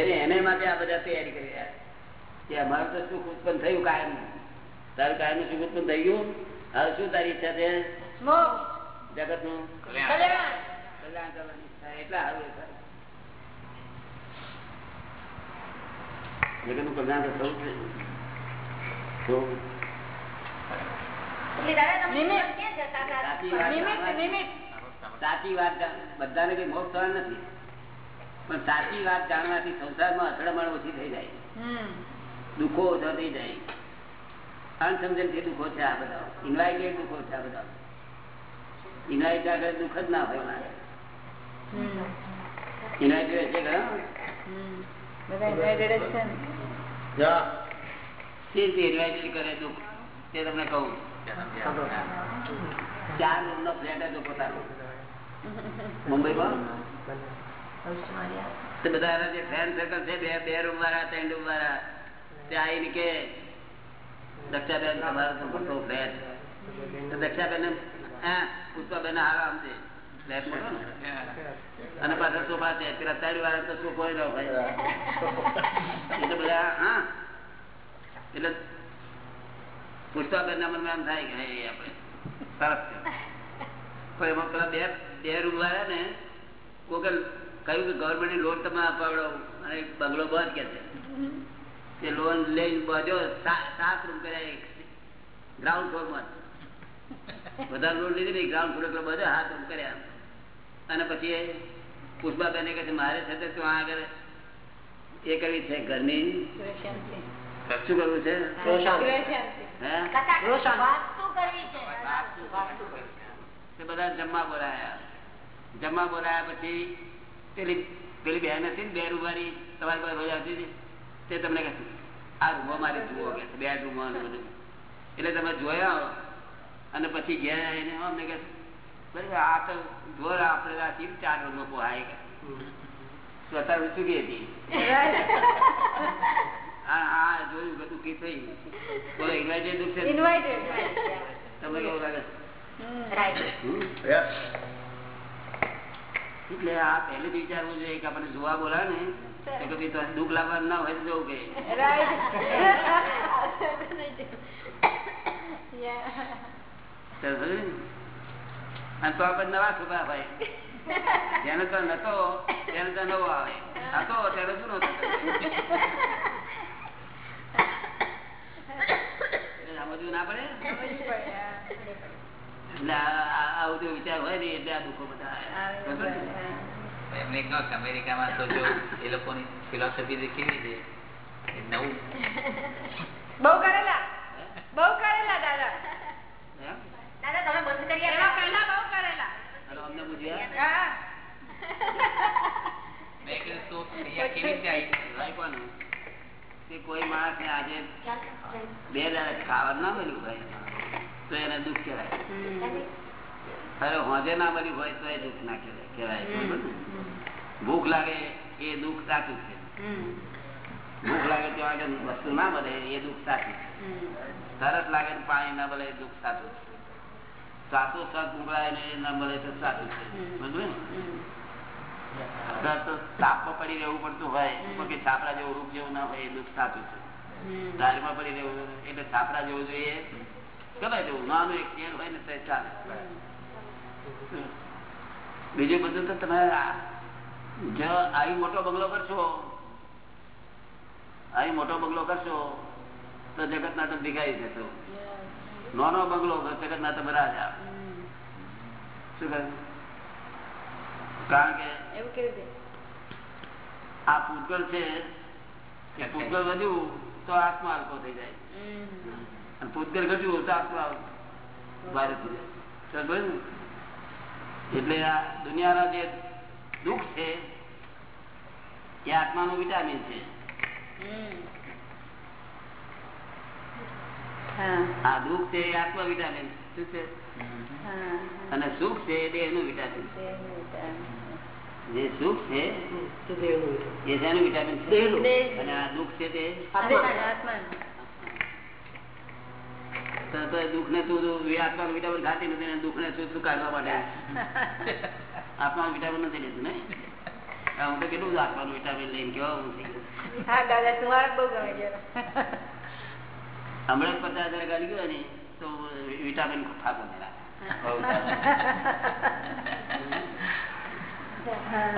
એને એને માટે આ બધા તૈયારી કરી રહ્યા કે અમારું તો સુખ ઉત્પન્ન થયું કાયમ તારું કાયમ સુખ ઉત્પન્ન થઈ ગયું? હવે શું તારી ઈચ્છા છે? જગતનું કલ્યાણ. કરવાની ઈચ્છા એટલે હવે જગતનું કલ્યાણ તો થવું જ જોઈએ. તો નિમિત્ત. સાચી વાત બધાને કઈ મોક્ષ થવાનું નથી. પણ સાચી વાત જાણવાથી સંસારમાં અથડામણ ઓછી થઈ જાય. દુઃખો ઓછો થઈ જાય. અનસમજણ જે દુઃખો છે આ બધા. ઇન્વાઇટેડ દુઃખો છે આ બધા. ઇન્વાઇટ આગળ દુઃખ જ ના હોય મારે. હમ. ઇન્વાઇટેડ છે કરે દુઃખ? તે તમને કહું. ચાર રૂમ નો ફ્લેટ હતો પોતાનો. મુંબઈમાં? તે બધા એના જે ફ્રેન્ડ સર્કલ છે બે બે રૂમ વાળા ત્રણ રૂમ વાળા તે આવીને કે દક્ષાબેન તમારો તો મોટો ફ્લેટ તો દક્ષાબેન હા પુષ્પાબેન આરામ છે ફ્લેટ મોટો ને. અને પાછળ સોફા છે પેલા ત્રણ વાળા તો સોફો ન હોય એટલે બધા હા એટલે પુષ્પાબેન ના મનમાં એમ થાય કે હે, આપણે સરસ છે પણ એમાં પેલા બે બે રૂમ વાળા ને કોકે કહ્યું કે ગવર્મેન્ટ લોન તમે અપાવડો અને બંગલો બંધ કે છે. તે લોન લઈને બધો સાત રૂમ કર્યા ગ્રાઉન્ડ ફ્લોરમાં વધારે લોન લીધી ને ગ્રાઉન્ડ ફ્લોર એટલે બધો હાથ રૂમ કર્યા અને પછી એ પુષ્પાબેને કહે છે મારે છે તો આગળ એ કરવી છે ઘરની. શું કરવું છે? બધા જમવા બોલાયા. જમવા બોલાયા પછી પેલી પેલી બેન હતી ને બે રૂમારી તમારી પાસે આવતી હતી તે તમને કહે આ રૂમો મારે જુઓ કે બે રૂમો બધું. એટલે તમે જોયા અને પછી ગયા એને અમને કહે આ તો જોર આપણે રાખી ચાર રૂમો પોહાય કે સ્વતા અત્યારે ચૂકી હતી આ આ જોયું કે દુઃખી થઈ બોલો ઇન્વાઇટેડ દુઃખ છે કેવું લાગે? હમ. એટલે આ પહેલેથી વિચારવું જોઈએ કે આપણે જોવા બોલા ને તો કે ભાઈ તો દુઃખ લાવવાનું ના હોય તો જવું કે. તો? અને આપણે નવા છોકરા હોય. જેને તો નતો તેને તો નવો આવે. હતો ત્યારે શું નતો આ સમજવું ના પડે. એટલે આ- આ- આવું જો વિચાર હોય ને એટલે આ દુઃખો બધા આવે. બરાબર ને? એમને કહો કે અમેરિકામાં તો જો એ લોકોની ફિલોસોફી કેવી છે? નવું. બહુ કરેલા. બહુ કરેલા દાદા. એમ? એવા પહેલા બહુ કરેલા. અમને પૂછ્યા મેં કીધું તો અહીંયા કેવી રીતે આવી? રાખ્વાનું કોઈ માણસ ને આજે બે દાડા ખાવા ના મળ્યું હોય તો એને દુઃખ કહેવાય. અરે હોજે ના મળી હોય તો એ દુઃખ ના કહેવાય કહેવાય ભૂખ લાગે એ દુઃખ સાચું છે. ભૂખ લાગે તો આગળ વસ્તુ ના મળે એ દુઃખ સાચું છે. તરત લાગે પાણી ના મળે એ દુઃખ સાચું છે. સાચો સત ઉગડાય ને ના મળે તો સાચું છે. બધું ને? તાપમાં પડી રહેવું પડતું હોય કે છાપરા જેવું રૂપ જેવું ના હોય એ દુઃખ સાચું છે. દાળમાં પડી રહેવું એટલે છાપરા જેવું જોઈએ. ગમે તેવું નાનું એક ચેર હોય ને તો ચાલે. બીજું બધું તો તમે જો આવી મોટો બંગલો કરશો આવી મોટો બંગલો કરશો તો જગત ના તો ભીખાઈ જશો નાનો બંગલો જગત ના તો રાજા શું કારણ કે એવું કેવી રીતે આ પૂતગલ છે વધ્યું તો આત્મા હલકો થઈ જાય. તો આત્મા સમજ ને? એટલે આ દુનિયાના જે દુઃખ છે એ આત્માનું વિટામિન છે. આ દુઃખ છે એ આત્મા વિટામિન શું છે? અને સુખ છે એ દેહનું વિટામિન. જે સુખ છે એ વિટામિન છે? અને આ દુઃખ છે તે આત્માનું. તો તો દુઃખ ને તું આત્માનું વિટામિન ખાતી નથી ને દુઃખ ને શું શું કાઢવા માટે. આત્માનું વિટામિન નથી લેતું ને? હું તો કેટલું આત્માનું વિટામિન લઈને કેવા હું થઈ ગયો હમણાં પચાસ હજાર ગાડી ગયો ને તો વિટામિન ખાતો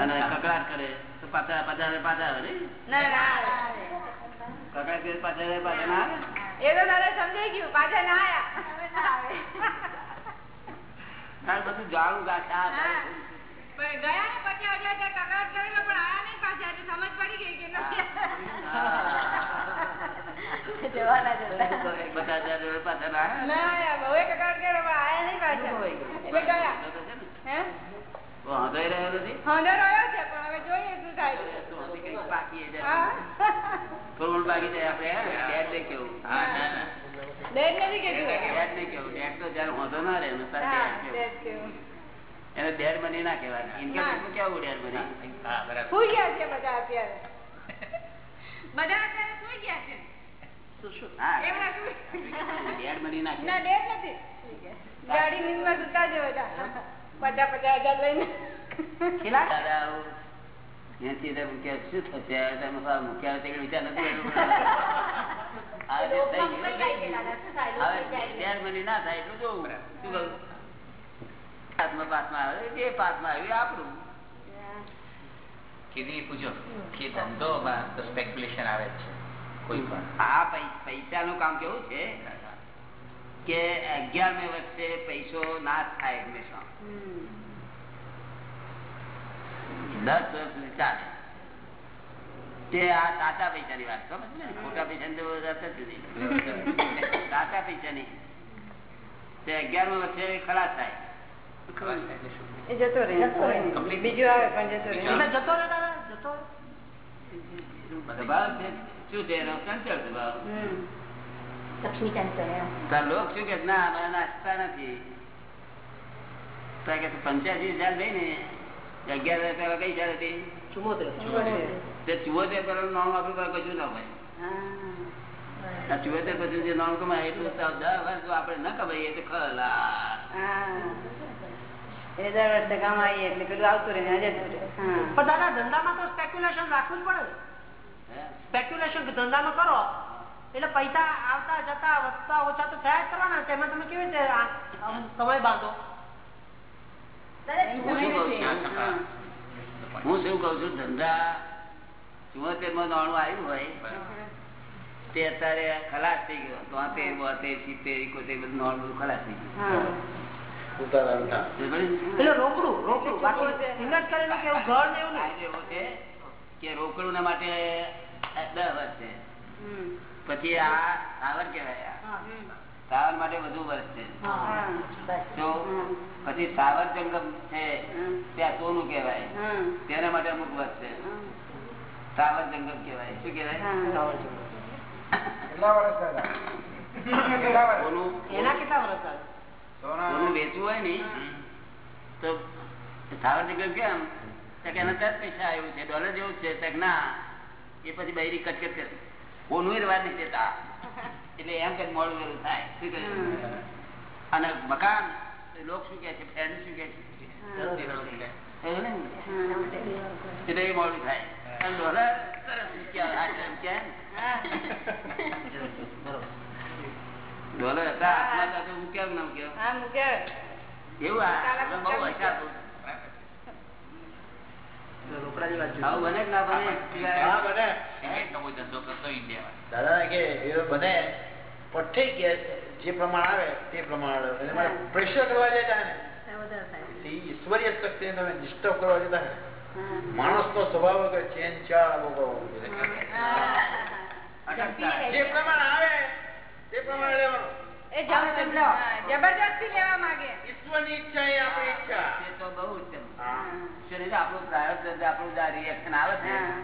અને કકડાટ કરે. પાછા પાછા આવે નહીં ના ના કકડાટ કરે પાછા પાછા ના આવે? એ તો દાદા સમજાઈ ગયું પાછા ના આયા. હવે ના આવે. આ બધું જાણું ગાછા હા. ગયા ને પચાસ હજાર ત્યાં કકડાટ કરેલો પણ આયા નહીં પાછા એટલે સમજ પડી ગઈ કે નથી જવાના જ હતા. પચાસ હજાર જોડે પાછા ના આવે આયા બહુ કકડાટ કર્યો પણ આયા નહીં પાછા. એટલે ગયા. હે? તો રહ્યો નથી? હોંડો રહ્યો છે એનું ના કેવું સુઈ ગયા છે બધા અત્યારે. બધા અત્યારે સુઈ ગયા છે. ગાડી નીંદમાં સુતા છે બધા પચાસ પચાસ હજાર લઈને. ત્યાંથી તમે કે શું થશે? તમે મૂક્યા તે વિચાર નથી ના થાય એટલું જોવું. શું કહું પાસમાં પાસમાં આવે. જે પાસમાં આવ્યું આપણું. કીધી પૂછો? કે ધંધોમાં તો સ્પેક્યુલેશન આવે છે. કોઈ પણ. આ પૈસા નું કામ કેવું છે? કે અગિયારમે વર્ષે પૈસો નાશ થાય હંમેશા. દસ વર્ષ સુધી ચાલે તે આ સાચા પૈસાની વાત સમજ ને? ખોટા પૈસા ની વાત જ સાચા પૈસાની. તે અગિયારમા વર્ષે ખલાસ થાય. જતો રહે. બીજું આવે પણ જતો રહે. જતો રહે જતો રહે. શું છે? એનો ચંચળ સ્વભાવ લોક શું કે? ના મને નથી. પંચ્યાસી હજાર લઈને અગિયાર હજાર પેલા કઈ હજાર હતી ચુમ્મોતેર. તે ચુવોતેર નામ આપ્યું કશું ના હોય. હા. પછી જે નામ કમાય એટલું દસ વર્ષ જો ન કમાઈએ તો ખલા હા. એ દર વર્ષે કામ આવીએ એટલે પેલું આવતું રહે ને જતું રહે પણ દાદા ધંધામાં તો સ્પેક્યુલેશન રાખવું જ પડે. સ્પેક્યુલેશન ધંધામાં કરો. એટલે પૈસા આવતા જતા વધતા ઓછા તો થયા જ કરવાના. તેમાં તમે કેવી રીતે સમય બાંધો. હા. શું કઉ છું ધંધા ચુવોતેરમાં નાણું આવ્યું હોય તે અત્યારે ખલાસ થઈ ગયો તોતેર બોતેર સિત્તેર ઇકોતેર બધું નાણું ખલાસ થઈ ગયું રોકડું ને માટે દસ વર્ષ છે પછી આ. સાવર કહેવાય સાવર માટે વધુ વર્ષ છે. તો પછી સાવર જંગમ છે ત્યાં સોનું કહેવાય. તેના માટે અમુક વર્ષ છે. સાવર જંગમ કહેવાય. શું કહેવાય? એના કેટલા વર્ષ સોનું. વેચવું હોય ને? તો સાવર જંગમ કેમ? કે એના ત્યાં જ પૈસા આવ્યું છે ડોલર જેવું છે. ના એ પછી બૈરી કચકચ કરે. કોનું રવા નહીં દેતા એટલે એમ કઈ મોડું વેલું થાય અને મકાન લોક શું કે છે? ફેન શું કે છે? એટલે. એ મોડું થાય. અને ડોલર સરસ હતા કે. એવું આ બહુ હસાતું. જે પ્રમાણ આવે તે પ્રમાણે પ્રેશર કરવા જતા ને. વધારે ઈશ્વરીય શક્તિને તમે ડિસ્ટર્બ કરવા જતા ને. સ્વભાવ કે ચેન ચાળ જે પ્રમાણ આવે તે પ્રમાણે લેવાનું એ જબ- હા, જબરજસ્તી લેવા માંગે ઈશ્વરની ઈચ્છા એ આપણી ઈચ્છા એ તો બહુ ઉત્તમ હા. ઈશ્વર એટલે આપણું પ્રારબ્ધ છે, આપણું જે reaction આવે છે હા.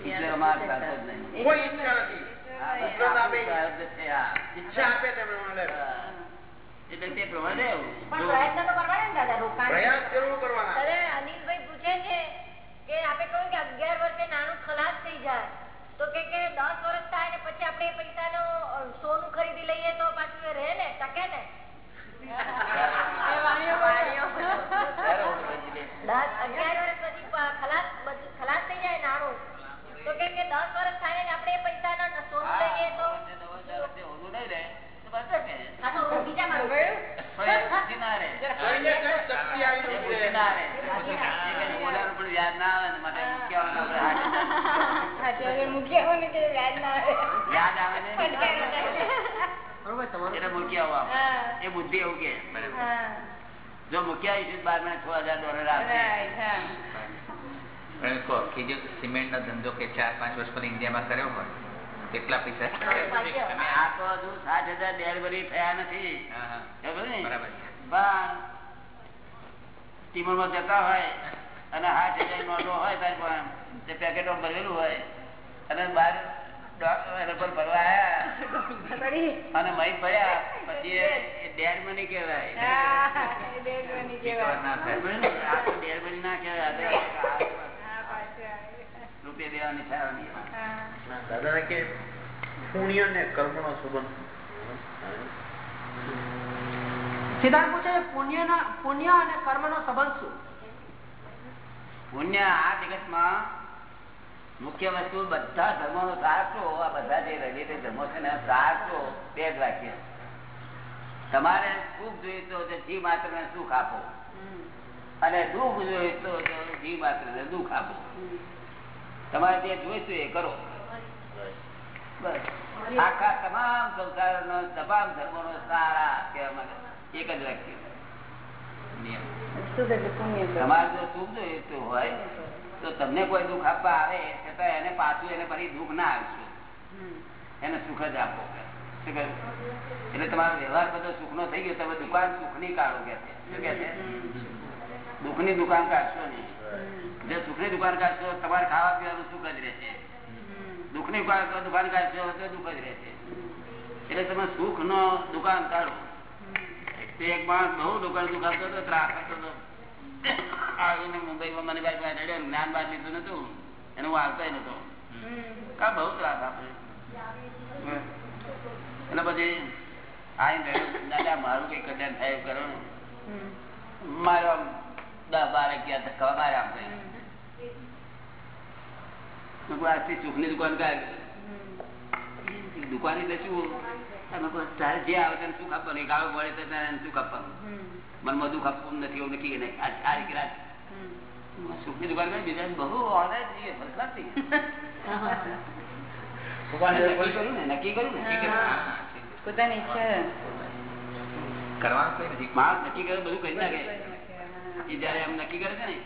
ઈશ્વર અમારા સાથે જ નહીં. કોઈ ઈચ્છા નથી આ ઈશ્વર આપે આપણું પ્રારબ્ધ છે આ. ઈચ્છા આપે તે પ્રમાણે લેવાનું. હા. એટલે તે પ્રમાણે લેવું. પણ પ્રયત્ન તો કરવાના ને દાદા રોકાણ પ્રયાસ જરૂર કરવાના અરે અનિલભાઈ પૂછે છે કે આપે કહ્યું કે અગિયાર વર્ષે નાણું ખલાસ થઈ જાય તો કે કે દસ વર્ષ થાય ને પછી આપણે એ પૈસાનો અ, સોનું ખરીદી લઈએ તો પાછું રહે ને ટકે ને એ વાણીઓ બોલે. ત્યારે હું સમજી લઈશ. દસ અગિયાર વર્ષ પછી પ- ખલાસ બધું બરોબર તમારું એને મૂકી આવો આપ. હા. એ બુદ્ધિ એવું કે હા. જો મૂકી આવીશું બાર મહિને છ હજાર ડોલર આપશે Right, હા. પણ કહો કે જો સિમેન્ટ નો ધંધો કે ચાર પાંચ વર્ષ પર ઇન્ડિયામાં કર્યો હોય કેટલા પૈસા આ તો હજુ સાત હજાર ડેલિવરી થયા નથી. જતા હોય અને હાથ નોટો હોય તારી પાસે પેકેટો ભરેલું હોય. અને બહાર અને મહી પછી મની ના મની પાછા. રૂપિયા દેવાની છાવણી દાદા કે પુણ્ય ને કર્મ નો સંબંધ સિદ્ધાંત પૂછે પુણ્ય પુણ્ય અને કર્મનો સંબંધ શું? પુણ્ય આ જગતમાં મુખ્ય વસ્તુ બધા ધર્મોનો સાચો આ બધા જે રિલેટેડ ધર્મો છે ને સાચો બે જ વાક્ય. તમારે સુખ જોઈએ તો જીવ માત્ર ને સુખ આપો. અને દુઃખ જોઈએ તો જીવ માત્ર ને દુઃખ આપો. તમારે જે જોઈતું એ કરો. બસ. આખા તમામ સંસારનો તમામ ધર્મોનો સારા કહેવા માંગે એક જ સુખ. તમારે સુખ જોઈતું હોય તો તમને કોઈ દુઃખ આપવા આવે છતાં એને પાછું એને ફરી દુઃખ ના આપશો એને સુખ જ આપો. શું? એટલે તમારો વ્યવહાર બધો સુખનો થઈ ગયો તમે દુકાન સુખની કાઢો કે દુઃખ શું કે છે? દુઃખની દુકાન કાઢશો નહીં. જો સુખની દુકાન કાઢશો તમારે ખાવા પીવાનું સુખ જ રહેશે. દુઃખની દુકાન દુકાન કાઢશો તો દુઃખ જ રહેશે એટલે તમે સુખ નો દુકાન કાઢો. તે એક માણસ બહુ દુકાન દુખાતો હતો ત્રાસ હતો. આવીને મુંબઈમાં મને બાજુ જ્ઞાન બાદ લીધું નતું. એને હું આવતો નતો. કા બહુ ત્રાસ આપે. એટલે પછી આવીને દાદા મારું કઈ કલ્યાણ થાય કરો ને. મારો દસ બાર અગિયાર ધક્કા માર્યા આમ કઈ. મેં કીધું, આજથી સુખની દુકાન કાઢ દુકાન એટલે શું તારે જે આવે તેને સુખ આપવાનું એક આવે તો તારે સુખ આપવાનું મનમાં દુઃખ આપવું નથી એવું નક્કી નહીં આ આ રીતે રાખ. સુખની દુકાન કરી બીજા બહુ ઓર્ડર જોઈએ નક્કી કર્યું ને નક્કી કર્યું ને ઠીક છે. હા, હા, ઠીક છે. પોતાની ઈચ્છા કરવાનું કઈ નથી માણસ નક્કી કરે બધું કરી નાખે જયારે એમ નક્કી કરે છે ને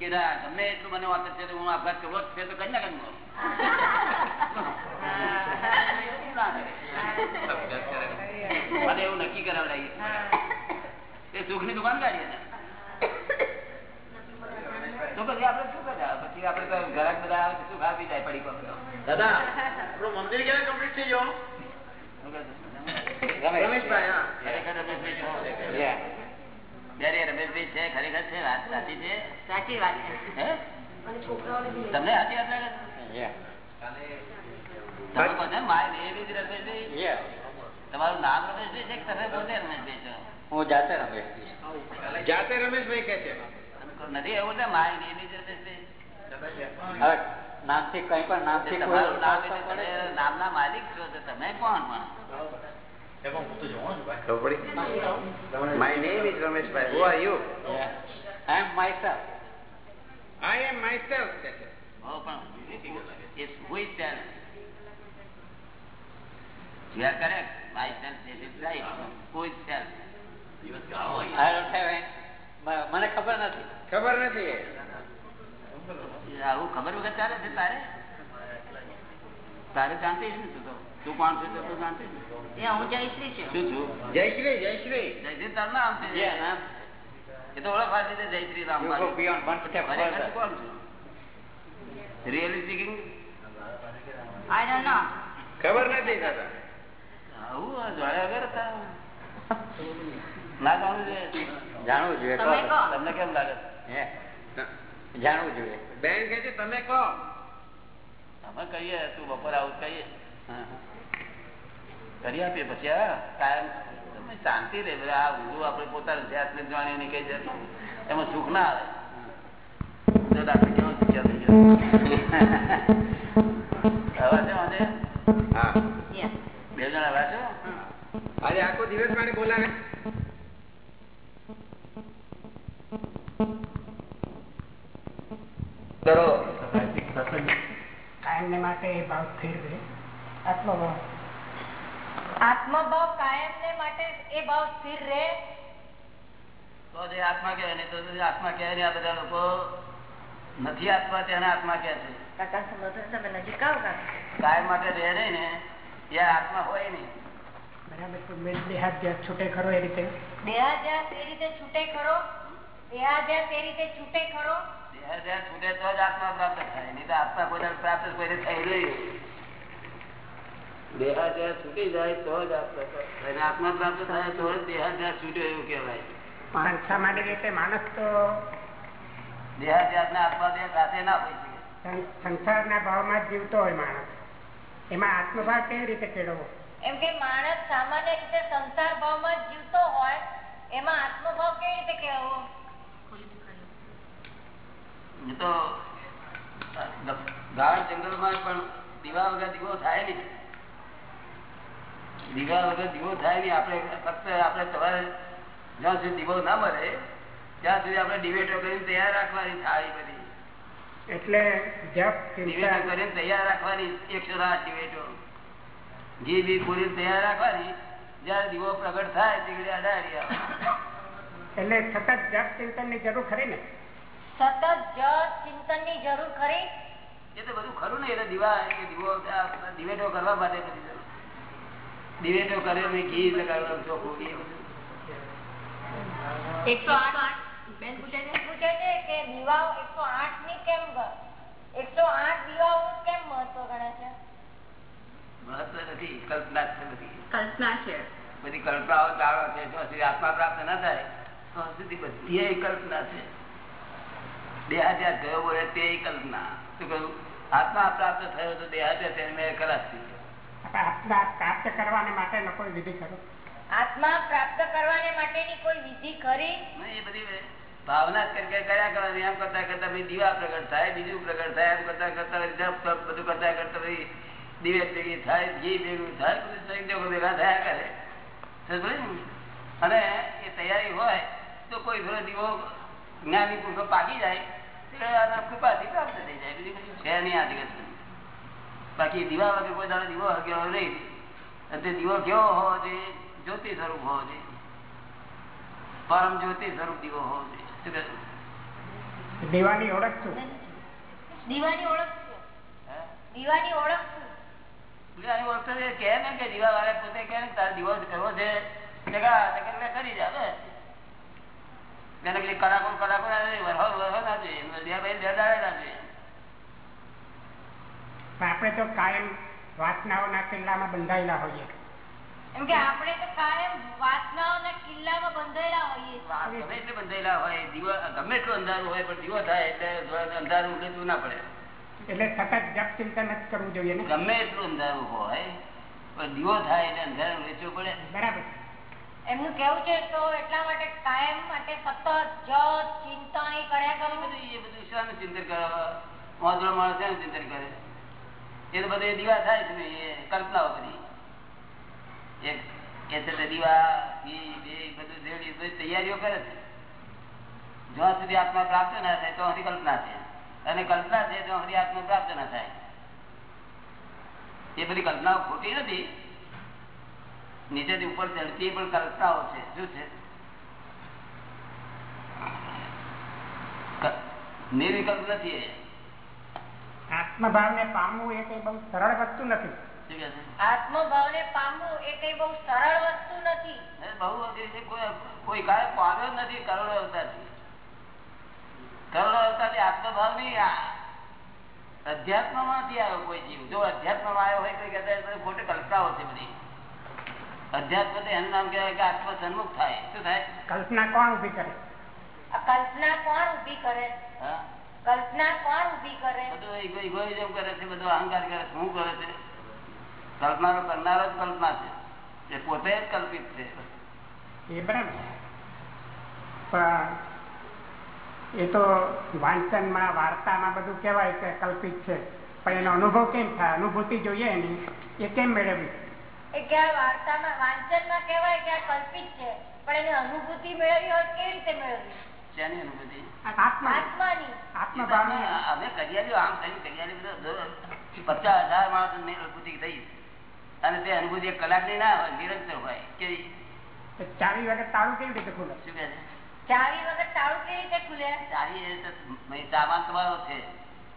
કે ના તમને એટલું મને વાત છે હું આપઘાત કરવો છે તો નાખે ને ના કરું મને એવું નક્કી કરાવડાવીએ એ સુખની દુકાન કાઢીએ તો પછી આપડે શું કર્યા પછી આપણે તો ઘરાક બધા આવે સુખ આપી જાય પડી પર દાદા આપણું મંદિર ક્યારે કમ્પ્લીટ થઈ ગયો? રમેશભાઈ હા? ત્યારે રમેશભાઈ છે ખરેખર છે વાત સાચી છે? સાચી વાત તમને સાચી વાત લાગે? તમે કહો છો? ને, માય name રમેશભાઈ? તમારું નામ રમેશભાઈ છે કે તમે પોતે રમેશભાઈ છો? હું જાતે રમેશભાઈ જાતે રમેશભાઈ કે છે? નથી એવું ને માય is રમેશભાઈ. નામ નામથી કઈ પણ નામથી કોઈ તમારું નામ એટલે નામના માલિક છો તો તમે કોણ પણ? My name is Rameshbhai who are you I am myself I am myself કે છે હો, પણ is self? You are correct. Myself, this is right. Who is self? I don't have any મને ખબર નથી. ખબર નથી આવું ખબર વગર ચાલે છે તારે? તારે જાણતી જ ને તું તો? તું કોણ છે તો તું જાણતી જ ને. એ હું જયશ્રી છું. શું છું જયશ્રી જયશ્રી. જયશ્રી તારું નામ છે? એ તો ઓળખવા લીધે જયશ્રી Ram You go beyond one step ખરેખર further. તું કોણ છું? Really speaking I don't know ખબર નથી દાદા. આવું જોયા વગર ના જાણવું જોઈએ. જાણવું તમે તમને કેમ લાગે? હે. જાણવું જોઈએ. બેન કે છે તમે કહો. અમે કહીએ તું બપોર આવું કહીએ. હા, હા. કરી આપીએ પછી કાયમ શાંતિ રે આ ઊંધું આપડે પોતાનું જાતને જાણીએ ને કઈ જાય એમાં સુખ ના આવે. તો ડાક્ટર કેવો શીખ્યા થઈ ગયો? હવે હા. બે જણા હવે આજે આખો દિવસ માટે બોલાવે. કરો. માટે એ ભાવ ફેરવે. આટલો ભાવ. આત્મભાવ કાયમ ને માટે એ ભાવ સ્થિર રહે? તો જે આત્મા કહેવાય નહીં તો આત્મા કહેવાય નહીં આ બધા લોકો નથી આત્મા તેને આત્મા કહે છે. કાકા સમજો તમે નજીક આવો કાયમ માટે રહે નહીં ને એ આત્મા હોય નહીં. બરાબર તો દેહાધ્યાસ છૂટે ખરો એ રીતે? દેહાધ્યાસ એ રીતે છૂટે ખરો? દેહાધ્યાસ એ રીતે છૂટે ખરો? દેહ છૂટે તો જ આત્મા પ્રાપ્ત થાય નહીં તો આત્મા કોઈ પ્રાપ્ત કોઈને થઈ નહીં. દેહા છૂટી જાય તો જ આત્મા પ્રાપ્ત થાય અને આત્મા પ્રાપ્ત થાય તો જ દેહા છૂટ્યો એવું કહેવાય. સંસ્થા રીતે માણસ તો સાથે ના હોય સંસારના ભાવમાં જીવતો હોય માણસ. એમાં આત્મભાવ કેવી રીતે કેળવવો? એમ કે માણસ સામાન્ય રીતે સંસાર ભાવમાં જ જીવતો હોય એમાં આત્મભાવ કેવી રીતે કેળવવો? તો ગાઢ જંગલમાં પણ દીવા વગર દીવો થાય નહીં. દીવા વગર દીવો થાય નહીં. આપણે ફક્ત આપણે સવારે જ્યાં સુધી દીવો ના મળે ત્યાં સુધી આપણે ડિબેટો કરીને તૈયાર રાખવાની થાળી બધી. એટલે જપ ડિબેટો ચિંતા કરીને તૈયાર રાખવાની એકસો આઠ ડિબેટો. ઘી બી પૂરી તૈયાર રાખવાની. જયારે દીવો પ્રગટ થાય તીકડે અડાડી એટલે સતત જપ ચિંતનની જરૂર ખરી ને? સતત જપ ચિંતનની જરૂર ખરી? એ તો બધું ખરું ને એટલે દીવા દીવો દિવેટો કરવા માટે બધી જરૂર. દિવેટો કરે ને ઘી લગાડવાનું ચોખ્ખું બધું. એકસો આઠ. બેન પૂછે છે પૂછે છે કે દીવાઓ એકસો આઠની કેમ એકસો આઠ દીવાઓ કેમ મહત્વ ગણે છે? મહત્વ નથી કલ્પના છે બધી. કલ્પના છે. બધી કલ્પનાઓ ચાલો છે જો સુધી આત્મા પ્રાપ્ત ના થાય તો સુધી બધી એ કલ્પના છે. દેહાદ્યાસ ગયો બોલે તે કલ્પના. શું કહ્યું? આત્મા પ્રાપ્ત થયો તો દેહાદ્યાસ એને મેં ખલાસ થઈ આત્મા પ્રાપ્ત કરવાને માટેનો કોઈ વિધિ ખરો? આત્મા પ્રાપ્ત કરવાને માટેની કોઈ વિધિ ખરી? એ બધી ભાવના કર્યા કરવાની. એમ કરતા કરતા દીવા પ્રગટ થાય બીજું પ્રગટ થાય એમ કરતા કરતા બધું કરતા કરતા પછી દિવેટ ભેગી થાય ઘી ભેગું થાય બધું સંયોગો ભેગા થયા કરે? અને એ તૈયારી હોય તો કોઈ થોડો દીવો જ્ઞાની પુરુષો પાકી જાય કૃપાથી પ્રાપ્ત થઈ જાય. બીજું કશું છે નહીં આ જગત બાકી દીવા વગર કોઈ દાડો દીવો હગ્યો નહીં. તે દીવો કેવો હોવો જોઈએ? જ્યોતિ સ્વરૂપ હોવો જોઈએ. પરમ જ્યોતિ સ્વરૂપ દીવો હોવો જોઈએ. ઓળખ દીવાની ઓળખ હે? દીવાની ઓળખ દીવાની ઓળખ તો એ ને કે દીવા વાળા પોતે ને કે તારે દીવો કરવો છે. કરી જા એને પેલી કલાકો કલાકો વરહો વરહો ના જોઈએ દીવા ભાઈ બે ના જોઈએ પણ આપણે તો કાયમ વાસનાઓના કિલ્લામાં બંધાયેલા હોઈએ. એમ કે આપણે તો કાયમ વાસનાઓના કિલ્લામાં બંધાયેલા હોઈએ ગમે એટલે બંધાયેલા હોય દીવો ગમે એટલું અંધારું હોય પણ દીવો થાય એટલે અંધારું ઉડતું ના પડે. એટલે સતત જપ ચિંતન જ કરવું જોઈએ ને? ગમે એટલું અંધારું હોય પણ દીવો થાય એટલે અંધારું વેચવું પડે. બરાબર. એમનું કેવું છે તો એટલા માટે કાયમ માટે સતત જપ ચિંતન કર્યા કરવું બધું એ બધું શાનું ચિંતન કરવા? વાંધો માણસ ચિંતન કરે? એ તો બધું દીવા થાય છે કલ્પનાઓ બધી દીવા બધું જેવડી તૈયારીઓ કરે છે. જ્યાં સુધી આત્મા પ્રાપ્ત ના થાય તો હરી કલ્પના છે. અને કલ્પના છે તો હરી આત્મા પ્રાપ્ત ના થાય. એ બધી કલ્પનાઓ ખોટી નથી. નીચેથી ઉપર ચડતી પણ કલ્પનાઓ છે. શું છે? નિર્વિકલ્પ નથી એ. આત્મભાવને પામવું એ કઈ બહુ સરળ વસ્તુ નથી. આત્મભાવને પામવું એ કઈ બહુ સરળ વસ્તુ નથી. બહુ અઘરી છે કોઈ કોઈ પામ્યો નથી કરોડો અવતારથી. કરોડો અવતારથી આત્મભાવ નહીં અધ્યાત્મમાંથી આવ્યો કોઈ જીવ. જો અધ્યાત્મમાં આવ્યો હોય કોઈ કહેતા ખોટી કલ્પનાઓ છે બધી. અધ્યાત્મ તો એનું નામ કહેવાય કે આત્મ સન્મુખ થાય. શું થાય? કલ્પના કોણ ઊભી કરે? આ કલ્પના કોણ ઊભી કરે? હા? કલ્પના કોણ ઊભી કરે? બધું ઇગોઇઝમ કરે છે બધો અહંકાર કરે છે શું કરે છે? કલ્પનારો કરનારો જ કલ્પના છે. એ પોતે જ કલ્પિત છે. એ બરાબર. પણ એ તો વાંચનમાં વાર્તામાં બધું કહેવાય કે કલ્પિત છે. પણ એનો અનુભવ કેમ થાય? અનુભૂતિ જોઈએ એની. એ કેમ મેળવવી? એ કે વાર્તામાં વાંચનમાં કહેવાય કે આ કલ્પિત છે. પણ એની અનુભૂતિ મેળવી હોય કેવી રીતે મેળવી શેની અનુભૂતિ અમે કરિયાલી આમ થયું કરિયાલી પચાસ હજાર માણસ અનુભૂતિ થઈ. અને તે અનુભૂતિ એક કલાકની ના હોય નિરંતર હોય. કે ચાવી વગર તાળું કેવી રીતે ખુલે? શું કે છે? ચાવી વગર તાળું કેવી રીતે ખુલે? ચાવી સામાન તમારો છે.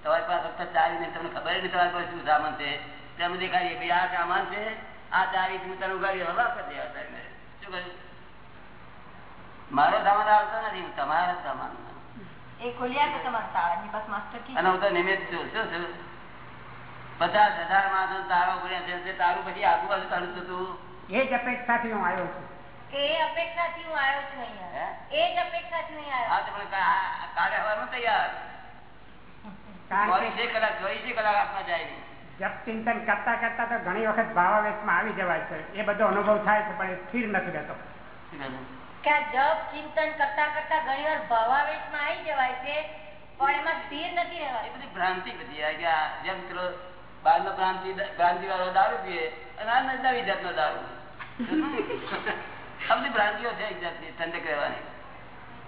તમારી પાસે ફક્ત ચાવી ને તમને ખબર નહીં તમારી પાસે શું સામાન છે. તમે દેખાડીએ ભાઈ આ સામાન છે આ ચાવી હું તને ઉગાડી હવા કરી દેવા શું કહ્યું મારો સામાન આવતો નથી તમારો સામાન એ ખોલી આપે તમારા તાળાની પાસે માસ્ટર કી અને હું તો નિમિત્ત છું શું છું પચાસ હજાર માણસો તારો પડ્યા છે તારું પછી આજુબાજુ તારું થતું એ જ અપેક્ષાથી હું આવ્યો છું. એ અપેક્ષાથી હું આવ્યો છું અહીંયા. એ જ અપેક્ષાથી હું અહીંયા હા પણ કાલે હવાનું તૈયાર. ચોવીસે કલાક ચોવીસે કલાક હાથમાં જાય જપ ચિંતન કરતા કરતા તો ઘણી વખત ભાવાવેશમાં આવી જવાય છે. એ બધો અનુભવ થાય છે પણ એ સ્થિર નથી રહેતો? કે જપ ચિંતન કરતા કરતા ઘણી વાર ભાવાવેશમાં આવી જવાય છે, પણ એમાં સ્થિર નથી એ બધી ભ્રાંતિ બધી કે જેમ પેલો બહારનો ભ્રાંતિ ભ્રાંતિ વાળો દારૂ પીએ, અને આ નવી જાતનો દારૂ. આ બધી ભ્રાંતિઓ છે એક જાતની, ઠંડક રહેવાની,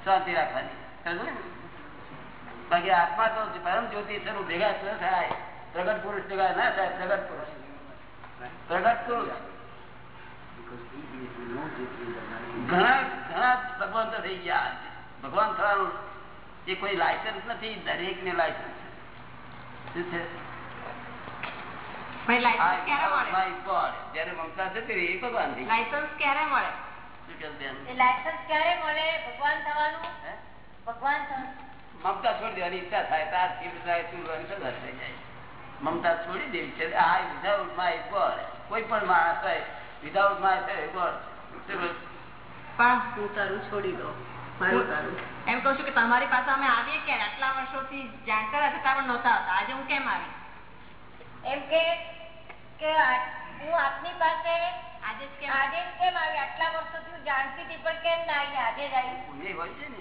શાંતિ રાખવાની. બાકી આત્મા તો પરમ જ્યોતિ ભેગા થાય. પ્રગટ પુરુષ ભેગા ના થાય, પ્રગટ પુરુષ. પ્રગટ પુરુષ. ઘણા ઘણા ભગવાન તો થઈ ગયા ભગવાન થવાનું એ કોઈ લાયસન્સ નથી દરેક ને લાયસન્સ શું છે. જ્યારે મમતા એ ભગવાન થઈ લાયસન્સ ક્યારે મળે? મમતા છોડી દેવાની ઈચ્છા થાય તાર મમતા છોડી દેવી છે. આ વિધાઉટ માય ગોડ કોઈ પણ માણસ હોય વિધાઉટ માય પણ હું તારું છોડી દો એમ કહું છું કે તમારી પાસે અમે આવીએ કે આટલા વર્ષોથી જાણતા હતા છતાં પણ નહોતા હતા આજે હું કેમ આવી એમ કે કે હું આપની પાસે આજે કેમ આજે કેમ આવી આટલા વર્ષોથી હું જાણતી હતી પણ કેમ ના આવી આજે જ આવી પુણ્ય હોય છે ને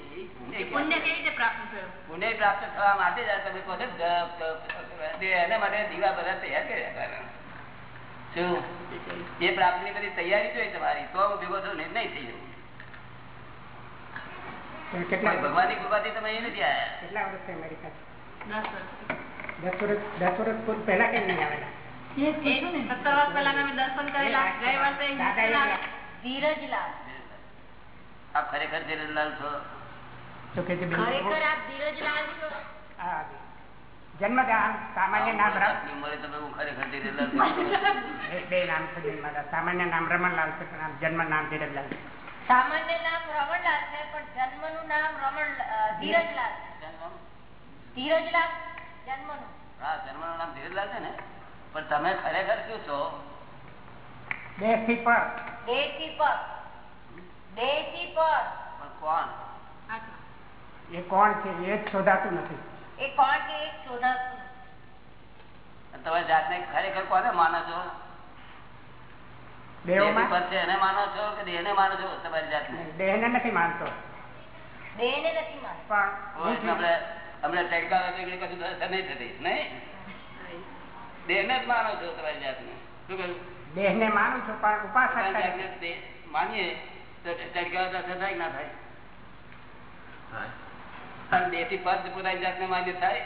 એ પુણ્ય કેવી રીતે પ્રાપ્ત થયું પુણ્ય પ્રાપ્ત થવા માટે જ તમે કહો છો એને માટે દીવા બધા તૈયાર કર્યા એ પ્રાપ્તિની બધી તૈયારી જોઈએ તમારી. તો હું ભેગો થયો નહીં થઈ જવું. ભગવાનની ભગવાનની કૃપાથી તમે એ નથી આવ્યા કેટલા વર્ષથી છે? દસ વર્ષ દસ વર્ષ દસ વર્ષ પહેલા કેમ નહીં આવેલા? ખરેખર ધીરજલાલ છો? ખરેખર આપ ધીરજલાલ છો? હા, જન્મ સામાન્ય નામ. બે નામ છે સામાન્ય નામ રમણલાલ છે પણ જન્મ નામ ધીરજલાલ છે. સામાન્ય નામ રમણલાલ છે પણ જન્મનું નામ રમણ ધીરજલાલ છે. ધીરજલાલ જન્મનું. હા જન્મનું નામ ધીરજલાલ છે ને? પણ તમે ખરેખર શું છો? દેહથી પર. દેહથી પર. દેહથી પર. પણ કોણ. એ કોણ છે? એ જ શોધાતું નથી. એ કોણ છે એ શોધાતું તમે જાતને ખરેખર કોને માનો છો? એને માનો છો કે દેહને માનો છો? તમારી જાતને. દેહને નથી માનતો. નથી હમણે કશું નહીં થતી નહીં? જ માનો છો તમારી જાતને. શું કહ્યું? દેહને માનું છું પણ ઉપાસક પોતાની તરીકે. જાતને દેહ માનીએ તો વાગે ના થાય. અને દેહથી પર પોતાની જાતને માન્ય થાય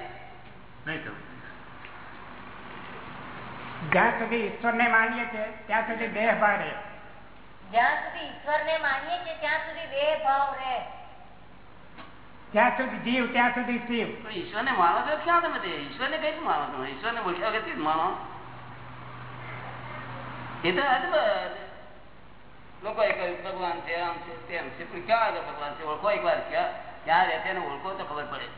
જ્યાં સુધી ઈશ્વરને માનીએ છીએ ત્યાં સુધી દેહ ભાવ રહે જ્યાં સુધી ઈશ્વરને માનીએ છીએ ત્યાં સુધી દેહ ભાવ રહે જ્યાં સુધી જીવ ત્યાં સુધી શિવ પણ ઈશ્વરને માનો છો ક્યાં તમે તે ઈશ્વરને કઈ રીતે માનો તમે ઈશ્વરને ઓળખ્યા વગર કેવી રીતે માનો એ તો અદભુત લોકોએ કહ્યું ભગવાન છે આમ છે તેમ છે પણ ક્યાં આગળ ભગવાન છે ઓળખો એક વાર ક્યાં ક્યાં રહે છે ઓળખો તો ખબર પડે.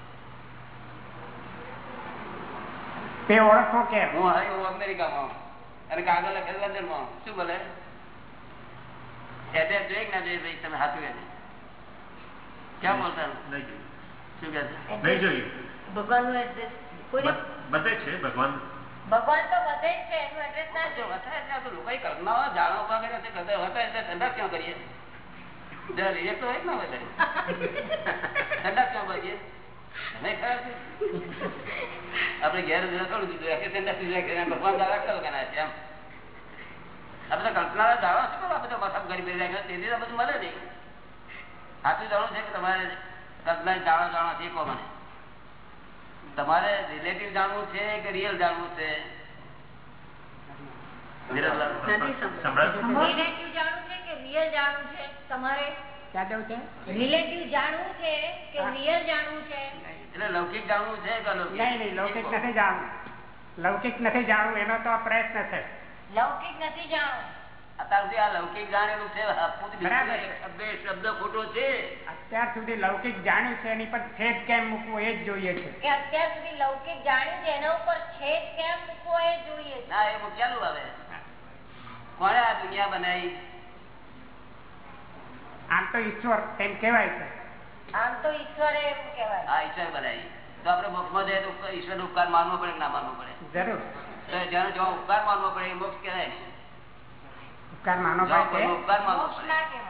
તે ઓળખો કે? હું હવે હું અમેરિકામાં. અને કાગળ લખેલું લંડનમાં. શું બોલે એડ્રેસ જોઈએ કે ના જોઈએ ભાઈ તમે હાથું એને. ક્યાં બોલતા? શું છે? ભગવાનનું એડ્રેસ કોઈ બધે છે ભગવાન. ભગવાન તો બધે જ છે એનું એડ્રેસ ના જો હતા એટલે લોકોએ કલ્પનાઓ જાણો ઊભા કર્યા હતા એટલે ક્યાં કરીએ? જરા રિએક્ટ હોય કે ના હોય ઠંડા ક્યાં કરીએ તમે ખરા છે ઘેર થોડું દીધું કે ઠંડા પીધા કે ભગવાન દાદા કરો કે ના છે એમ આ કલ્પના જાણો છો કે આ બધા કરી બેસી રાખ્યો તેથી બધું મળે નહીં સાચું જાણવું છે કે તમારે કલ્પના જાણો જાણો છે કહો મને તમારે રિલેટિવ જાણવું છે કે રિયલ જાણવું છે રિલેટિવ જાણવું રિયલ જાણવું છે? તમારે? ક્યાં છે? રિલેટિવ જાણવું છે કે રિયલ જાણવું છે? એટલે લૌકિક જાણવું છે કે નહીં નહીં લૌકિક નથી જાણવું. લૌકિક નથી જાણવું એનો તો પ્રયત્ન છે. લૌકિક નથી જાણવું. અત્યાર સુધી આ લૌકિક જાણેલું છે અપૂત બિલકુલ બરાબર. એક શબ્દ ખોટો છે. અત્યાર સુધી લૌકિક જાણ્યું છે એની પર છેદ કેમ મૂકવો એ જ જોઈએ છે. કે અત્યાર સુધી લૌકિક જાણ્યું છે એના ઉપર છેદ કેમ મૂકવો એ જોઈએ છે. ના એ મૂકેલું હવે. કોણે આ દુનિયા બનાવી? આમ તો ઈશ્વર એમ કહેવાય છે. આમ તો ઈશ્વર એમ કહેવાય. આ ઈશ્વર બનાવી તો આપણે મોક્ષમાં જઈએ તો ઈશ્વરનો ઉપકાર માનવો પડે કે ના માનવો પડે? જરૂર. તો જેનો જો ઉપકાર માનવો પડે એ મોક્ષ કહેવાય ને. ઉપકાર માનવો પડે ઉપકાર માનવો પડે.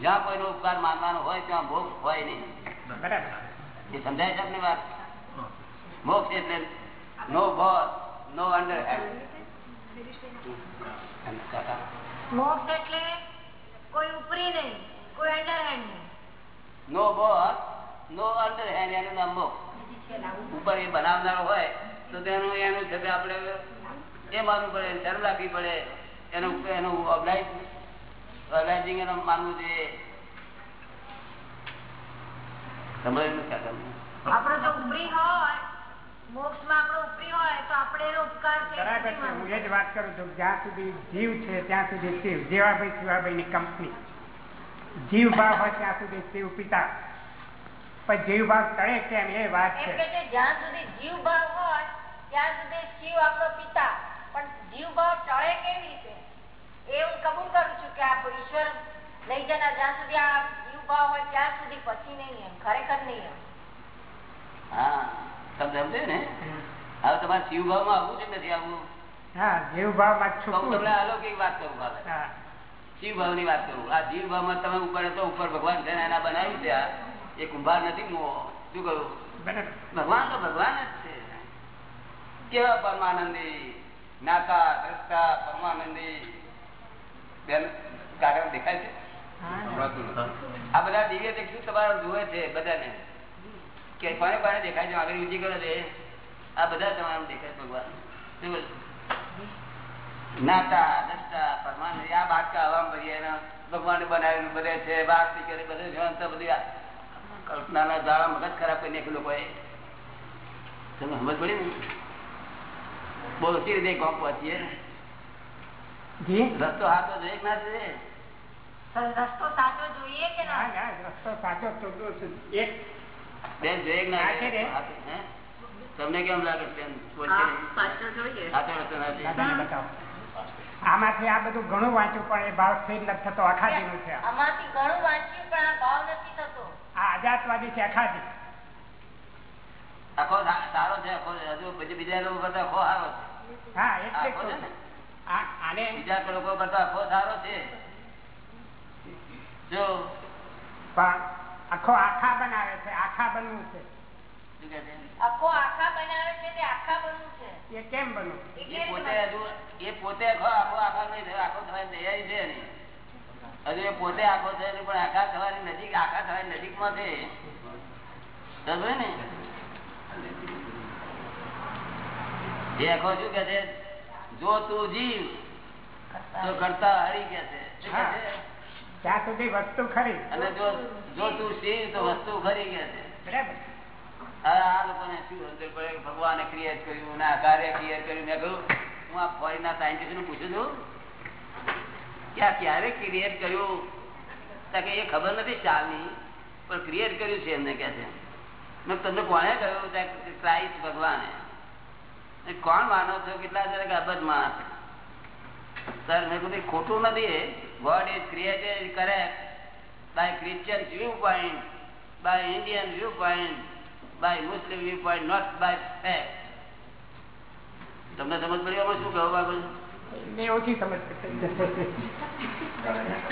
જ્યાં કોઈનો ઉપકાર માનવાનો હોય ત્યાં મોક્ષ હોય નહીં. બરાબર. એ સમજાય છે આપની વાત? મોક્ષ એટલે નો બોસ નો અંડર મોક્ષ એટલે કોઈ ઉપરી નહીં કોઈ અંડરહેન્ડ નહીં. નો બોસ નો અંડરહેન્ડ એનું નામ ઉપર એ બનાવનારો હોય તો તેનું એનું છે કે આપણે એ માનવું પડે શરમ રાખવી પડે. એનું એનું ઓર્ગનાઇઝ ઓર્ગનાઇઝિંગ એનું માનવું જોઈએ. સમજ નથી? આપણો જો ઉપરી હોય હું એ જ વાત કરું છું જ્યાં સુધી જીવ છે ત્યાં સુધી શિવ. જેવાભાઈ શિવાભાઈ ની કંપની. જીવ ભાવ હોય ત્યાં સુધી શિવ પિતા. પણ જીવ ભાવ તળે કેમ એ વાત છે. જ્યાં સુધી જીવ ભાવ હોય ત્યાં સુધી શિવ આપણો પિતા. પણ જીવ ભાવ ટળે કેવી રીતે? એ હું કબૂલ કરું છું કે આ ઈશ્વર લઈ જનાર જ્યાં સુધી આ જીવ ભાવ હોય ત્યાં સુધી પછી નહીં એમ. ખરેખર નહીં એમ. હા. તમે ને? હવે તમારે શિવ ભાવમાં આવવું છે નથી આવવું જીવ ભાવમાં તો હું છૂટવું તમને અલૌકિક વાત કરું હવે શિવ ભાવની વાત કરું. આ જીવ ભાવમાં તમે ઉપર તો ઉપર ભગવાન છે એના બનાવ્યું છે એ કુંભાર નથી શું કહ્યું ભગવાન તો ભગવાન જ છે. કેવા પરમાનંદી? નાતા દ્રષ્ટા પરમાનંદી? બેન કાગળ દેખાય છે? આ બધા દિવ્ય દેખ્યું તમારે જુએ છે બધાને. કે કોને કોને દેખાય છે આગળ ઊંચી કરે છે આ બધા તમારે દેખાય છે ભગવાન. શું કહ્યું? નાતા દ્રષ્ટા પરમાનંદી આ બાટકા હવામાં ભરીએ એના ભગવાને બનાવેલું બધે છે વાત કરે બધે જોવાનું તો બધી આ કલ્પનાના જાળા મગજ ખરાબ કરી નાખ્યું લોકોએ. તમે સમજ પડી ને? બોલો સી રીતે ગામ પહોંચીએ? જી? રસ્તો હાથો જોઈએ કે ના જોઈએ? રસ્તો સાચો જોઈએ કે ના? ના ના રસ્તો સાચો તો એક બેન જોઈએ ના? તમને કેમ લાગે? ના આમાંથી આ બધું ઘણું વાંચ્યું પણ એ ભાવ સ્થિર નથી થતો અખાદીનું છે આમાંથી ઘણું વાંચ્યું પણ આ ભાવ નથી થતો. આ આજાદવાદી છે અખાદી. આખો સારો છે હજુ પછી બીજા લોકો કરતા આખો સારો છે. હા એટલે ને? આને બીજા લોકો કરતા આખો સારો છે. જો પણ આખો આખા બનાવે છે આખા બનવું છે. આખો આખા બનાવે છે તે આખા બનવું છે? એ કેમ બનવું એ એ પોતે હજુ એ પોતે આખો આખો આખા નહીં થયો આખો થવાની તૈયારી છે એની. હજુ એ પોતે આખો થયો નહીં, પણ આખા થવાની નજીક આખા થવાની નજીકમાં છે સમજ્યો ને? એ આખો શું કે છે? જો તું જીવ તો કરતા હરી કે છે. શું કહે છે? ત્યાં સુધી વસ્તુ ખરી. અને જો જો તું શિવ તો વસ્તુ ખરી કે છે? બરાબર. આ લોકોને શું સમજણ પડે ભગવાને ક્રિએટ કર્યું ને આ કાર્ય ક્રિએટ કર્યું. મેં કહ્યું હું આ ફોરેનના સાયન્ટિસ્ટનું પૂછું છું. કે આ ક્યારે ક્રિએટ કર્યું? કે એ ખબર નથી ચાલની પણ ક્રિએટ કર્યું છે એમને કે છે. મેં તમને કોણે કહ્યું? ક્રાઇસ્ટ ભગવાને. કોણ માનો છો? કેટલા જરા અબજ માણસ સર મેં કીધું ખોટું નથી correct by Christian view point by Indian view point by Muslim view point not by fact તમને સમજ પડી શું કહો બાબુ ઓછી સમજ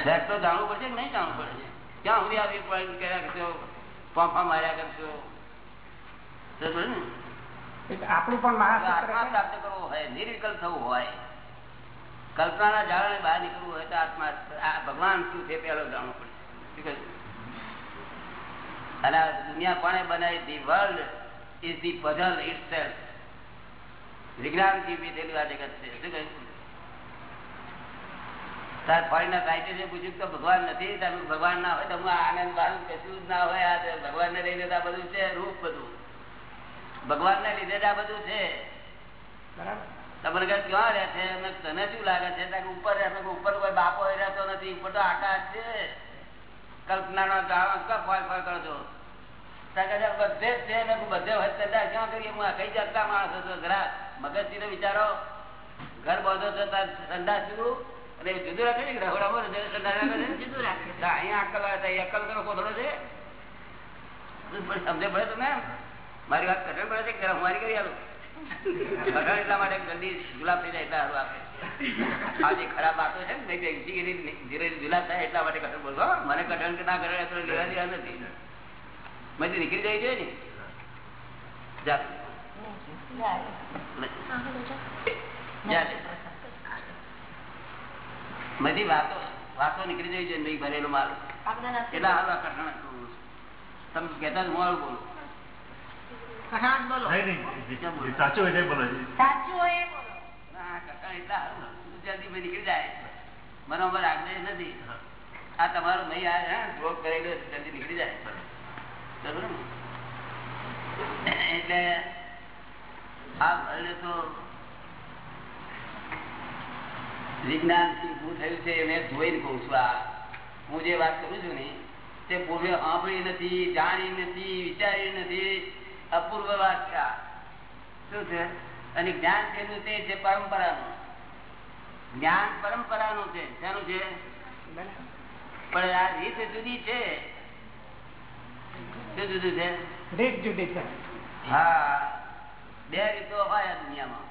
ફેક્ટ તો જાણવું પડશે કે નહીં જાણવું પડશે? ક્યાં સુધી આ વ્યૂ પોઈન્ટ કર્યા કરશો? ફોફા માર્યા કરશો? આપણું પણ આત્મા પ્રાપ્ત કરવો હોય નિર્વિકલ્પ થવું હોય. કલ્પનાના જાળાને બહાર નીકળવું હોય તો આત્મા ભગવાન શું છે પેલો જાણવું પડશે અને દુનિયા કોને બનાવી? The world is the puzzle it વિજ્ઞાન જીવી થયેલું આ જગત છે. શું કહ્યું તાર ફોરેનના સાહિત્ય પૂછ્યું કે ભગવાન નથી તમે ભગવાન ના હોય તો હું આનંદ વાળું કશું જ ના હોય આ ભગવાન ને લઈને આ બધું છે, રૂપ બધું. ભગવાન ને લીધે જ આ બધું છે. બરાબર. તમને કહે ક્યાં રહે છે? તને શું લાગે છે? ઉપર રહે. ઉપર કોઈ બાપો રહેતો નથી. ઉપર તો આકાશ છે. કલ્પના નો ફોલ ક્યાં ફળ ફળ કરો છો ત્યાં કહે છે, બધે જ છે. બધે હોય તો ત્યાં ક્યાં કરીએ? હું કઈ જતા માણસો છો જરા મગજથી તો વિચારો. ઘર બધો છો તાર સંદાસ અને જુદું રાખે ને રહોડામાં જુદું રાખે અહીંયા અકલ આવે અક્કલ કરો કોથળો છે. સમજે પડે તમે મારી વાત કઠણ પડે છે મારી કરી કઠણ એટલા માટે જલ્દી ગુલાબ થઈ જાય એટલા આપે. આ જે ખરાબ વાતો છે ને મેં બેસી ગયેલી ધીરે ધીરે ગુલાબ થાય એટલા માટે કઠણ બોલવો મને કઠણ ના કઠણ લેવા દેવા નથી. મેં નીકળી જાય છે ને? જા. જા. બધી વાતો વાતો નીકળી જાય છે નહીં ભરેલો માલ. એટલા હાલ કઠણ. તમે કહેતા હું બોલું. બોલો સાચું હોય બોલો. છે સાચું હોય બોલો. ના, કઠણ એટલા હારું. જલ્દી ભાઈ નીકળી જાય. મને આગ્રહ નથી. આ તમારું નહીં આ જોગ કરેલો જલ્દી નીકળી જાય. બરોબર ને? એટલે આ ભરણે તો વિજ્ઞાનથી ઊભું થયું છે મેં જોઈને કહું છું આ. હું જે વાત કરું છું ને તે પૂર્વે સાંભળી નથી જાણી નથી વિચારી નથી. અપૂર્વ વાત શું છે? અને જ્ઞાન તેનું તે છે પરંપરાનું. જ્ઞાન પરંપરાનું છે. શાનું છે? પણ આ રીત જુદી છે. શું જુદું છે? રીત જુદી છે. હા. બે રીતો હોય આ દુનિયામાં.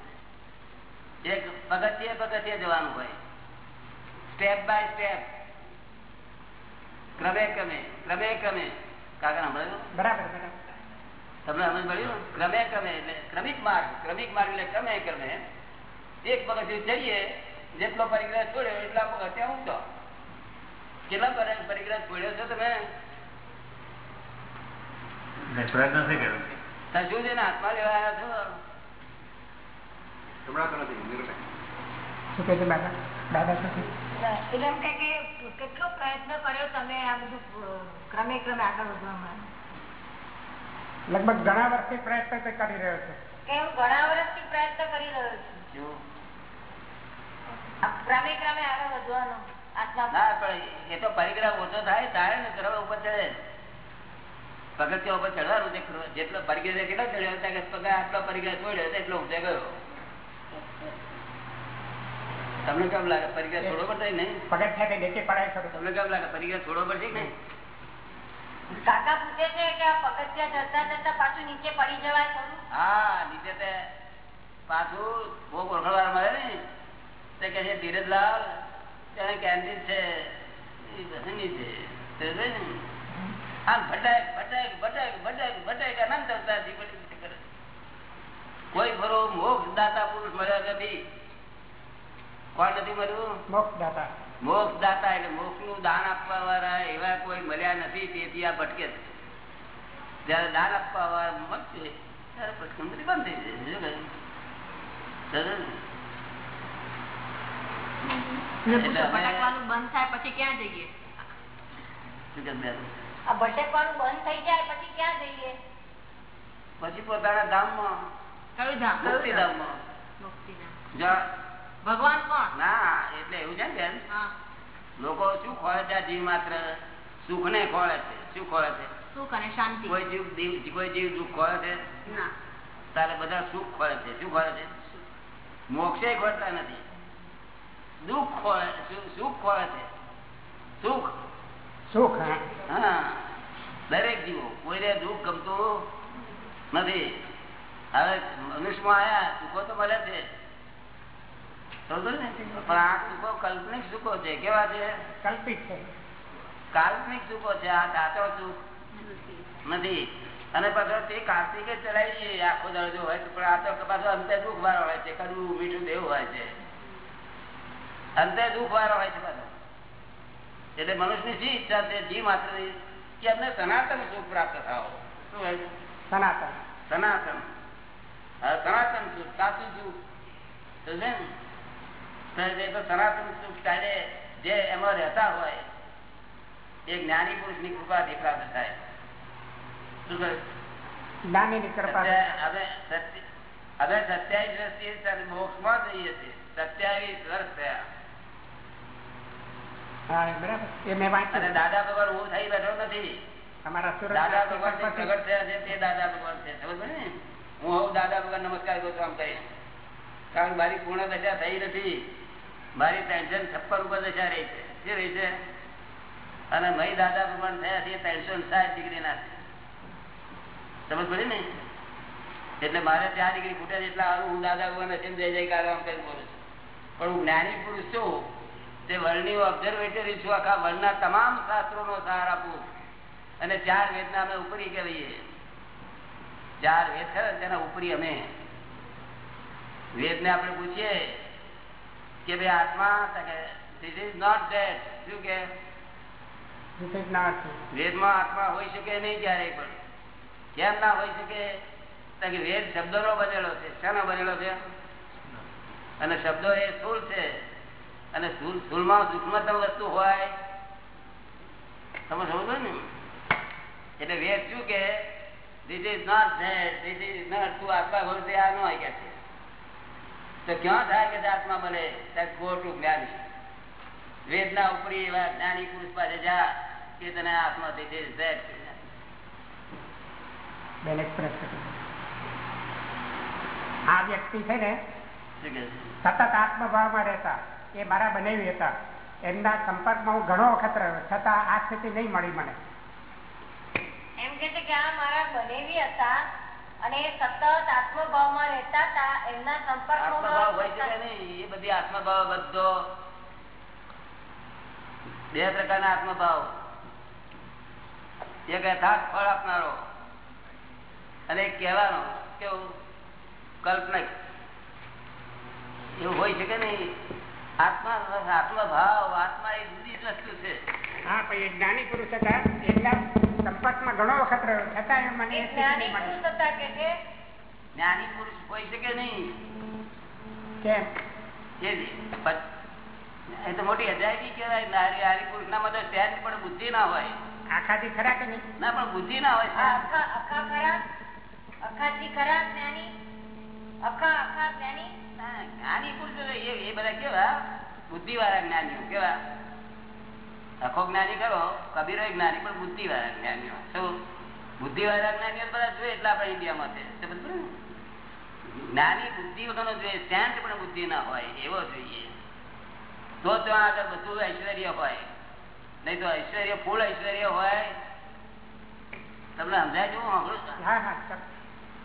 એક પગથિયે પગથિયે જવાનું હોય. Step by step. ક્રમે ક્રમે ક્રમે ક્રમે. કાકા બરાબર બરાબર. તમને સમજ પડ્યું ક્રમે ક્રમે એટલે ક્રમિક માર્ગ ક્રમિક માર્ગ એટલે ક્રમે ક્રમે એક પગથિયું ચડીએ જેટલો પરિગ્રહ છોડ્યો એટલા પગથિયા ઊંચો. કેટલા પર- પરિગ્રહ છોડ્યો છો તમે? નહીં પ્રયત્ન નથી કર્યો. ત્યાં શું છે ને હાથમાં લેવા આવ્યા છો? શું કહે છે બાબા? દાદા શું કહે? છે? એટલે એમ કે કે કેટલો પ્રયત્ન કર્યો તમે આ બધું અ, ક્રમે ક્રમે આગળ વધવામાં. લગભગ ઘણા વર્ષથી પ્રયત્ન તે કરી રહ્યો છે. કેમ? ઘણા વર્ષથી પ્રયત્ન કરી રહ્યો છું. ક્રમે ક્રમે આગળ વધવાનો. ના પણ એ તો પરિગ્રહ ઓછો થાય ત્યારે ને કરવા ઉપર ચડે પગથિયા ઉપર ચડવાનું તે જેટલો પરિગ્રહ કેટલો ચડ્યો ત્યાં આટલો પરિગ્રહ છોડ્યો એટલો ઊંચે ગયો. તમને કેમ લાગે? પરિગ્રહ છોડવો પડશે ને પગથિયાથી નીચે તમને કેમ લાગે? પરિગ્રહ છોડવો પડશે ને કાકા પૂછે છે કે આ પગથિયા ચડતા ચડતા પાછું નીચે પડી જવાય ખરું? હા નીચે તે પાછું બહુ ઓળખવાર મળે ને. તે કહે છે ધીરજલાલ ત્યાં કેન્ટીન છે એ બધાની છે. તે જોઈ ને. આમ ભટાક ભટાક ભટાક ભટાક ભટાક અનંત અવતારથી બધી કરે. કોઈ ખરો મોક્ષ દાતા પુરુષ મળ્યો નથી કોણ નથી મળ્યું? મોક્ષ દાતા મોક્ષ દાતા એટલે મોક્ષનું દાન આપવા વાળા એવા કોઈ મળ્યા નથી તેથી આ ભટકે છે. જયારે દાન આપવા વાળા મળશે ત્યારે ભટકંતી બંધ થઈ જશે. પૂછો, ભટકવાનું બંધ થાય પછી ક્યાં જઈએ? શું આ ભટકવાનું બંધ થઈ જાય પછી ક્યાં જઈએ? પછી પોતાના ધામ કયું ધામ? જ્યાં ભગવાન કોણ? ના એટલે એવું છે ને બેન? લોકો શું ખોળે છે જીવ માત્ર સુખ ને ખોળે છે. શું ખોળે છે? સુખ અને શાંતિ. કોઈ જીવ દીવ- કોઈ જીવ દુઃખ ખોળે છે? ના. તારે બધા સુખ ખોળે છે. શું ખોળે છે? મોક્ષે ખોળતા નથી. દુઃખ ખોળે સુખ ખોળે છે. સુખ. સુખ હા. દરેક જીવો કોઈને દુઃખ ગમતું નથી. હવે મનુષ્યમાં આવ્યા સુખો તો મળે છે? પણ આ સુખો કાલ્પનિક સુખો છે કેવા છે? કલ્પિત છે. કાલ્પનિક સુખો છે આ સાચો સુખ નથી. અને પાછળ તે કાર્તિકે ચડાવી આખો દરજો હોય તો પણ આ તો પાછો અંતે દુઃખ વાળો હોય છે કડવું મીઠું દેવું હોય છે. અંતે દુઃખ વાળો હોય છે પાછો. એટલે મનુષ્યની શી ઈચ્છા છે જી માત્ર કે અમને સનાતન સુખ પ્રાપ્ત થાવ શું હોય? સનાતન. સનાતન. સનાતન સુખ સાચું સુખ. તો છે ને તો સનાતન સુખ ચાલે જે એમાં રહેતા હોય એ જ્ઞાની પુરુષની કૃપાથી પ્રાપ્ત થાય. શું કહ્યું? કૃપા હવે હવે સત્યાવીસ વર્ષથી મોક્ષમાં જઈએ છીએ. સત્યાવીસ વર્ષ થયા. દાદા ભગવાન હું થઈ બેઠો નથી. દાદા ભગવાન પ્રગટ થયા છે તે દાદા ભગવાન છે સમજ ને? હું દાદા ભગવાન નમસ્કાર કરું આમ કરીને. કારણ મારી પૂર્ણ દશા થઈ નથી. મારી ત્રણસો છપ્પન ઉપર દશા રહી છે. શું રહી છે. અને મય દાદા પ્રમાણ થયા છે ત્રણસો સાત ડિગ્રી ના છે સમજ પડી ને? એટલે મારે ચાર ડિગ્રી ફૂટે છે એટલે આવું હું દાદા ભગવાન હશે જય જયકાર આમ કરીને બોલું પણ હું જ્ઞાની પુરુષ છું. તે વર્ણની ઓબ્ઝર્વેટરી છું. આખા વર્ણના તમામ શાસ્ત્રોનો સાર આપું અને ચાર વેદના અમે ઉપરી કહીએ ચાર વેદ ખરા તેના ઉપરી અમે. વેદને આપણે પૂછીએ કે ભાઈ આત્મા ધીસ ઇઝ નોટ ડેડ શું કે? વેદમાં આત્મા હોઈ શકે નહીં ક્યારેય પણ. કેમ ના હોઈ શકે? વેદ શબ્દોનો બનેલો છે. શેનો બનેલો છે? અને શબ્દો એ સ્થુલ છે. અને સ્થુલમાં સૂક્ષ્મતમ વસ્તુ હોય. તમે સમજો ને? એટલે વેદ શું કે? This is not that this is not તું આત્મા હોય તે આ ન હોય કે છે તો ક્યાં થાય કે આત્મા બને? ગો ટુ જ્ઞાની વેદના ઉપરી એવા જ્ઞાની પુરુષ પાસે જા કે તને આત્મા આ વ્યક્તિ છે ને સતત આત્મભાવમાં રહેતા. એ મારા બનાવી હતા. એમના સંપર્કમાં હું ઘણો વખત રહ્યો. છતાં આ સ્થિતિ નહીં મળી મને. એમ કે છે કે આ મારા બનેવી હતા અને એ સતત આત્મભાવમાં હતા એમના આત્મભાવ હોય છે નહીં એ બધી આત્મભાવ બધો બે પ્રકારના આત્મભાવ. એક યથાર્થ ફળ આપનારો અને એક કહેવાનો કેવું? કલ્પના. એવું હોય છે કે નહીં. આત્મા આત્મભાવ આત્મા એ જુદી જ વસ્તુ છે. હા પણ એ જ્ઞાની પુરુષ હતા એમના સંપર્કમાં ઘણો વખત રહ્યો છતાં મને એ એ સ્થિતિ જ્ઞાની પુરુષ હતા કે છે જ્ઞાની પુરુષ હોય શકે નહીં? એ તો મોટી અજાયબી કહેવાય. નારી હારી પુરુષ ના મદદ સહેજ પણ બુદ્ધિ ના હોય. આખાથી ખરા કે નહીં? ના પણ બુદ્ધિ ના હોય. અખા અખા ખરા? ખરા જ્ઞાની? અખા અખા જ્ઞાની? જ્ઞાની પુરુષો એ એ બધા કેવા? બુદ્ધિ વાળા જ્ઞાનીઓ કેવા? આખો જ્ઞાની કરો કબીરો જ્ઞાની પણ બુદ્ધિ વાળા જ્ઞાનીઓ. શું? બુદ્ધિ વાળા જ્ઞાનીઓ બધા જોઈએ એટલે આપણે ઇન્ડિયામાં છે. ને? જ્ઞાની બુદ્ધિ વગરનો જોઈએ સેન્ટ પણ બુદ્ધિ ના હોય એવો જોઈએ. તો ત્યાં આગળ બધું ઐશ્વર્ય હોય. નહીં તો ઐશ્વર્ય ફૂલ ઐશ્વર્ય હોય. તમને સમજાય છે જ્ઞાની.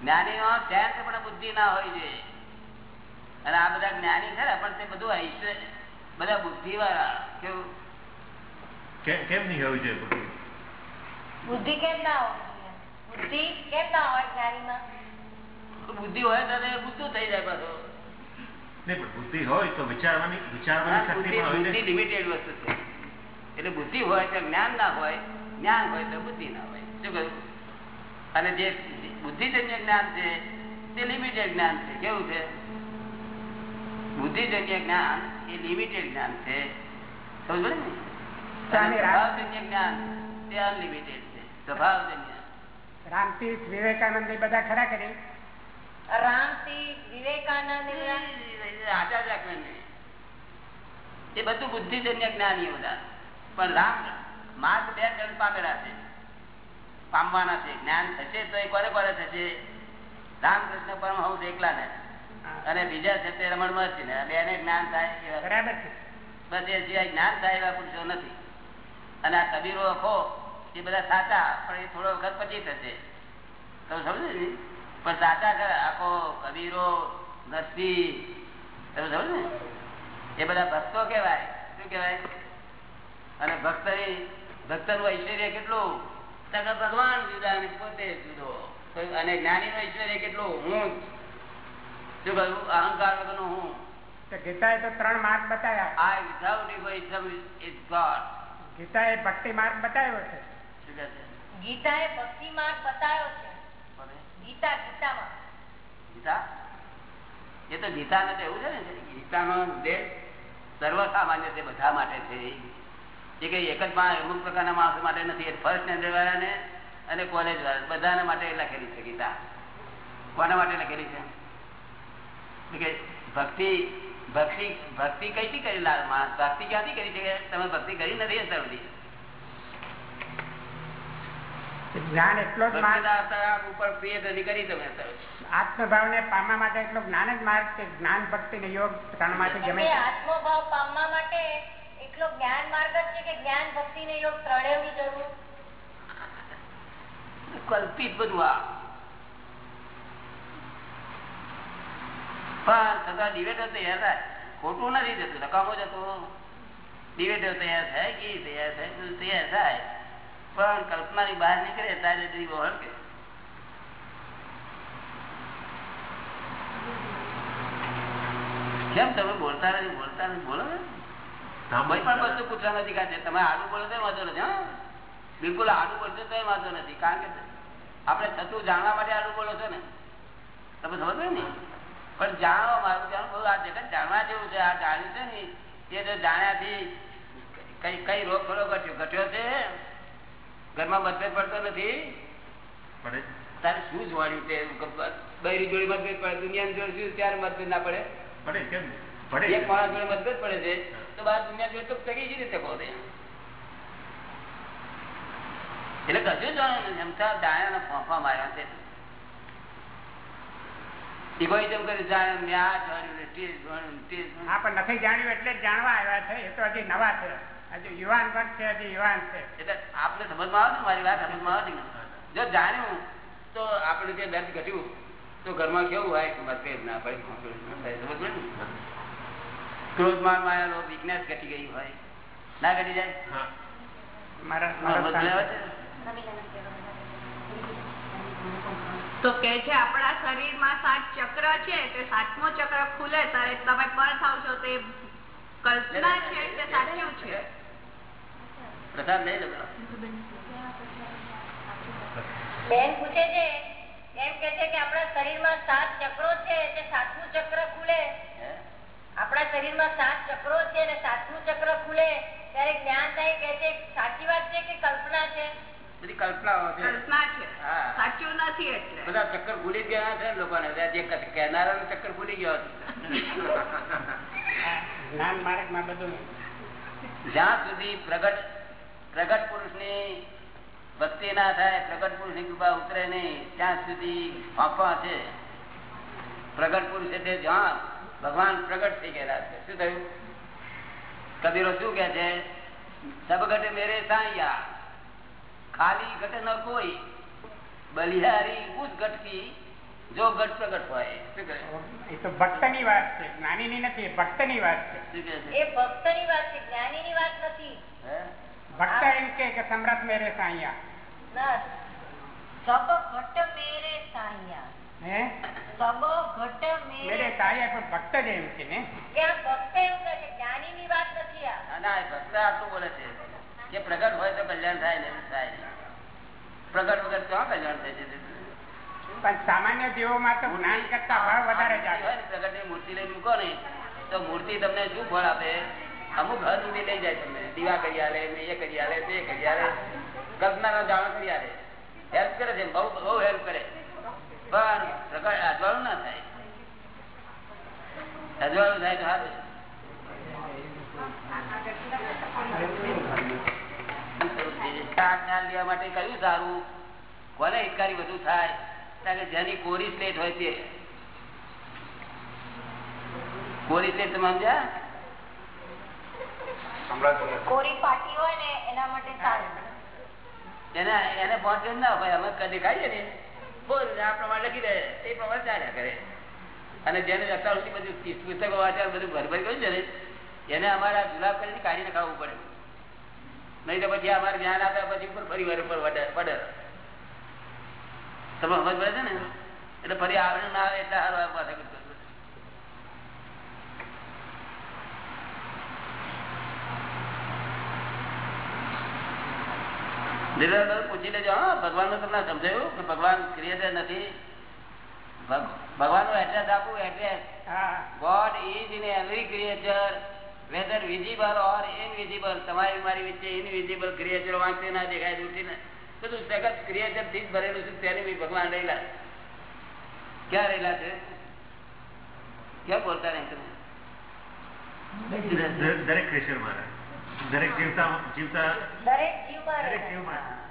જ્ઞાનીઓ સેન્ટ પણ બુદ્ધિ ના હોય છે. અને આ બધા જ્ઞાની ખરા પણ તે બધું ઐશ્વર્ય બધા બુદ્ધિ વાળા કેવું? કેમ નહીં હોવું જોઈએ બુદ્ધિ? કેમ ના હોવી જોઈએ બુદ્ધિ કેમ ના હોય જ્ઞાનીમાં બુદ્ધિ હોય તો તે થઈ જાય પાછો. બુદ્ધિ હોય તો વિચારવાની વિચારવાની શક્તિ બુદ્ધિ પણ હોય બુદ્ધિ ને. લિમિટેડ વસ્તુ છે. એટલે બુદ્ધિ હોય તો જ્ઞાન ના હોય જ્ઞાન હોય તો બુદ્ધિ ના હોય. શું કહ્યું? અને જે બુદ્ધિજન્ય જ્ઞાન છે તે લિમિટેડ જ્ઞાન છે. કેવું છે? બુદ્ધિજન્ય જ્ઞાન એ લિમિટેડ જ્ઞાન છે. સમજ સ્વભાવજન્ય જ્ઞાન તે અનલિમિટેડ છે. સ્વભાવજન્ય. રામતીર્થ વિવેકાનંદ એ બધા ખરા કે વિવેકાનંદ એ બધા બુદ્ધિજન્ય જ્ઞાનીઓ બધા. પણ રામ માર્ગ બે જણ પામેલા છે. પામવાના છે. જ્ઞાન થશે તો એ કોને કોને થશે? રામકૃષ્ણ પરમહંસ એકલા ને. અને બીજા છે તે રમણ મહર્ષિ ને. બેને જ્ઞાન થાય એવા બરાબર છે. બસ એ સિવાય જ્ઞાન થાય એવા પુરુષો નથી. અને આ કબીરો અખો એ બધા સાચા પણ એ થોડો વખત પછી થશે. તમે સમજો ને? પણ સાચા ખરા આખો કબીરો નરસિંહ તમે સમજ ને? એ બધા ભક્તો કેવાય શું કેવાય અને ભક્ત ભક્તનું ઐશ્વર્ય કેટલું? તો ભગવાન જુદા અને પોતે જુદો. અને જ્ઞાની નું ઐશ્વર્ય કેટલું? હું શું કહ્યું? અહંકાર વગરનું હું. તો ગીતાએ તો ત્રણ માર્ગ બતાવ્યા. આ વિધાઉટ egoism is God. ગીતાએ ભક્તિ માર્ગ બતાવ્યો છે. શું કહે છે? ગીતાએ ભક્તિ માર્ગ બતાવ્યો છે. ગીતા ગીતામાં. ગીતા? એ તો ગીતા ને એવું છે ને ગીતાનો ઉદ્દેશ સર્વસામાન્ય છે બધા માટે છે એ. કઈ એક જ અમુક પ્રકારના માણસો માટે નથી એ ફર્સ્ટ સ્ટેન્ડર્ડ વાળાને અને કોલેજ વાળા બધાને માટે લખેલી છે ગીતા. કોના માટે લખેલી છે? કે ભક્તિ ભક્તિ ભક્તિ કઈથી કરી લાલ માણસ ભક્તિ ક્યાંથી કરી છે તમે ભક્તિ કરી નથી અત્યાર સુધી? જ્ઞાન એટલો જ માર્ગ ઉપર કરી તમે આત્મભાવ ને પામવા માટે એટલો જ્ઞાન જ માર્ગ છે. જ્ઞાન ભક્તિ ને યોગ ત્રણમાંથી ગમે આત્મભાવ પામવા માટે એટલો જ્ઞાન માર્ગ જ છે કે જ્ઞાન ભક્તિ ને યોગ ત્રણેયની જરૂર. કલ્પિત બધું આ. પણ છતાં ડિબેટો તૈયાર થાય. ખોટું નથી જતું નકામો જતું. ડિબેટો તૈયાર થાય કે તૈયાર થાય તૈયાર થાય. પણ કલ્પનાની બહાર નીકળે ત્યારે હળકે કેમ તમે બોલતા નથી બોલતા નથી બોલો ને. કોઈ પણ વસ્તુ પૂછવા નથી કાઢે તમે આડું બોલો તો વાંધો નથી હા. બિલકુલ આડું બોલશો તો વાંધો નથી કારણ કે આપણે થતું જાણવા માટે આડું બોલો છો ને. તમે સમજો ને? પણ જાણવા મારું જાણવું બહુ આ જગત જાણવા જેવું છે આ જાણ્યું છે ને એ જો જાણ્યાથી કઈ કઈ રોગ ખરો ઘટ્યો ઘટ્યો છે. ઘરમાં મતભેદ પડતો નથી. તારે શું જોવાનું છે? બૈરી જોડે મતભેદ પડે દુનિયાની જોડે શું ત્યારે મતભેદ ના પડે? પડે કેમ? પડે. એક માણસ જોડે મતભેદ પડે છે તો બાર દુનિયા જોડે તો તગી જ રીતે કહો એટલે કશું જાણવું નથી એમથા દાણા ફોફા માર્યા છે. ઇગોઇઝમ કરી જાણે મેં આ જાણ્યું ને જાણ્યું ને તે જાણ્યું. હા પણ નથી જાણ્યું એટલે જાણવા આવ્યા છે એ તો હજી નવા છે. યુવાન વર્ગ છે હજી યુવાન છે. એટલે આપણે સમજમાં આવે ને મારી વાત? સમજમાં આવે ને? જો જાણ્યું તો આપણે જે દર્દ ઘટ્યું તો ઘરમાં કેવું હોય? મતભેદ ના પડે. સમજ ક્રોધમાન માયાનો weakness ઘટી ગઈ હોય. ના ઘટી જાય? મારા? તો કે છે આપણા શરીરમાં સાત ચક્ર છે તે સાતમો ચક્ર ખુલે ત્યારે તમે પર થાવ છો તે કલ્પના છે કે સાચું છે? પ્રસાદ લઈ લો બેન પૂછે છે એમ કે છે કે આપણા શરીરમાં સાત ચક્રો છે તે સાતમું ચક્ર ખુલે. આપણા શરીરમાં સાત ચક્રો છે અને સાતમું ચક્ર ખુલે. ત્યારે જ્ઞાન થાય કે છે સાચી વાત છે કે કલ્પના છે? બધી કલ્પનાઓ છે. કલ્પના છે. સાચું નથી એટલે. બધા ચક્કર ભૂલી ગયા છે ને લોકોને. જે કહેનારા ચક્કર ભૂલી ગયો જ્ઞાન માર્ગમાં બધું જ્યાં સુધી પ્રગટ પ્રગટ પુરુષની ભક્તિ ના થાય પ્રગટ પુરુષની કૃપા ઉતરે નહીં. ત્યાં સુધી ફાંફા છે. પ્રગટ પુરુષ એટલે જ્યાં ભગવાન પ્રગટ થઈ ગયેલા છે શું થયું? કબીરો શું કે છે? સબગટ મેરે સાયા. ખાલી ઘટ ન કોઈ. બલિહારી ઉસ ગટથી જો ગટ પ્રગટ હોય. શું કહે? એ તો ભક્તની વાત છે. જ્ઞાની ની નથી ભક્તની વાત છે. શું કહે છે? એ ભક્તની વાત છે જ્ઞાનીની વાત નથી. હે? ભક્ત એમ કે કે સમ્રાટ મેરે સાયા સબ ઘટ મેરે સાયા હે સબ ઘટ મેરે મેરે પણ ભક્ત જ એમ છે ને કે ભક્ત એવું કહે છે જ્ઞાનીની વાત નથી આ ના, ના, ભક્ત આટલું બોલે છે કે પ્રગટ હોય તો કલ્યાણ થાય ને થાય પ્રગટ વગર ક્યાં કલ્યાણ થાય છે પણ સામાન્ય જીવોમાં તો જ્ઞાન કરતા ભાવ વધારે હોય ને, મૂર્તિ લઈ મૂકો ને તો મૂર્તિ તમને શું ફળ આપે અમુક હદ સુધી લઈ જાય તમને. દીવા કરી આલે ને એ કરી આલે તે કરી આલે કલ્પનાનો જાણ કરી આલે હેલ્પ કરે છે બહુ બહુ હેલ્પ કરે. પણ પ્રકાર અજવાળું ના થાય. અજવાળું થાય તો કયું સારું. કોને હિતકારી વધુ થાય? જેની કોરી સ્લેટ હોય તે. કોરી સ્લેટ તમે સમજ્યા? કોરી પાટી હોય ને એના માટે સારું. એને એને પહોંચે ના ભાઈ અમે દેખાડીએ ને બોલ આ પ્રમાણે લખી દે. એ પ્રમાણે ચાલ્યા કરે. અને જેને અત્યાર સુધી બધું પુસ્તકો વાંચ્યા બધું ભરભર કર્યું છે ને એને અમારા જુલાબ કરીને કાઢીને ખાવું પડે. નહીં તો પછી અમારે જ્ઞાન આપ્યા પછી ઉપર ફરી વાર ઉપર વડે- પડે તમે સમજ પડે છે ને? એટલે ફરી આવરણ ના આવે એટલે હારું પાસે કરતો હતો. ધીરે ધીરે પૂછી લેજો હા ભગવાન તમને સમજાયું કે ભગવાન ક્રિએટર નથી ભગ- ભગવાનનું એડ્રેસ આપું એડ્રેસ હા God is in every creature, whether visible or invisible. તમારી મારી વચ્ચે ઇનવિઝિબલ ક્રિએચર વાંચે ના દેખાય દૂરથી ને બધું જગત ક્રિએચરથી જ ભરેલું છે ત્યારે બી ભગવાન રહેલા છે. ક્યાં રહેલા છે ક્યાં બોલતા નહીં તમે દરેક ક્રેશર મારા દરેક જીવતા જીવતા દરેક જીવમાં દરેક. જીવમાં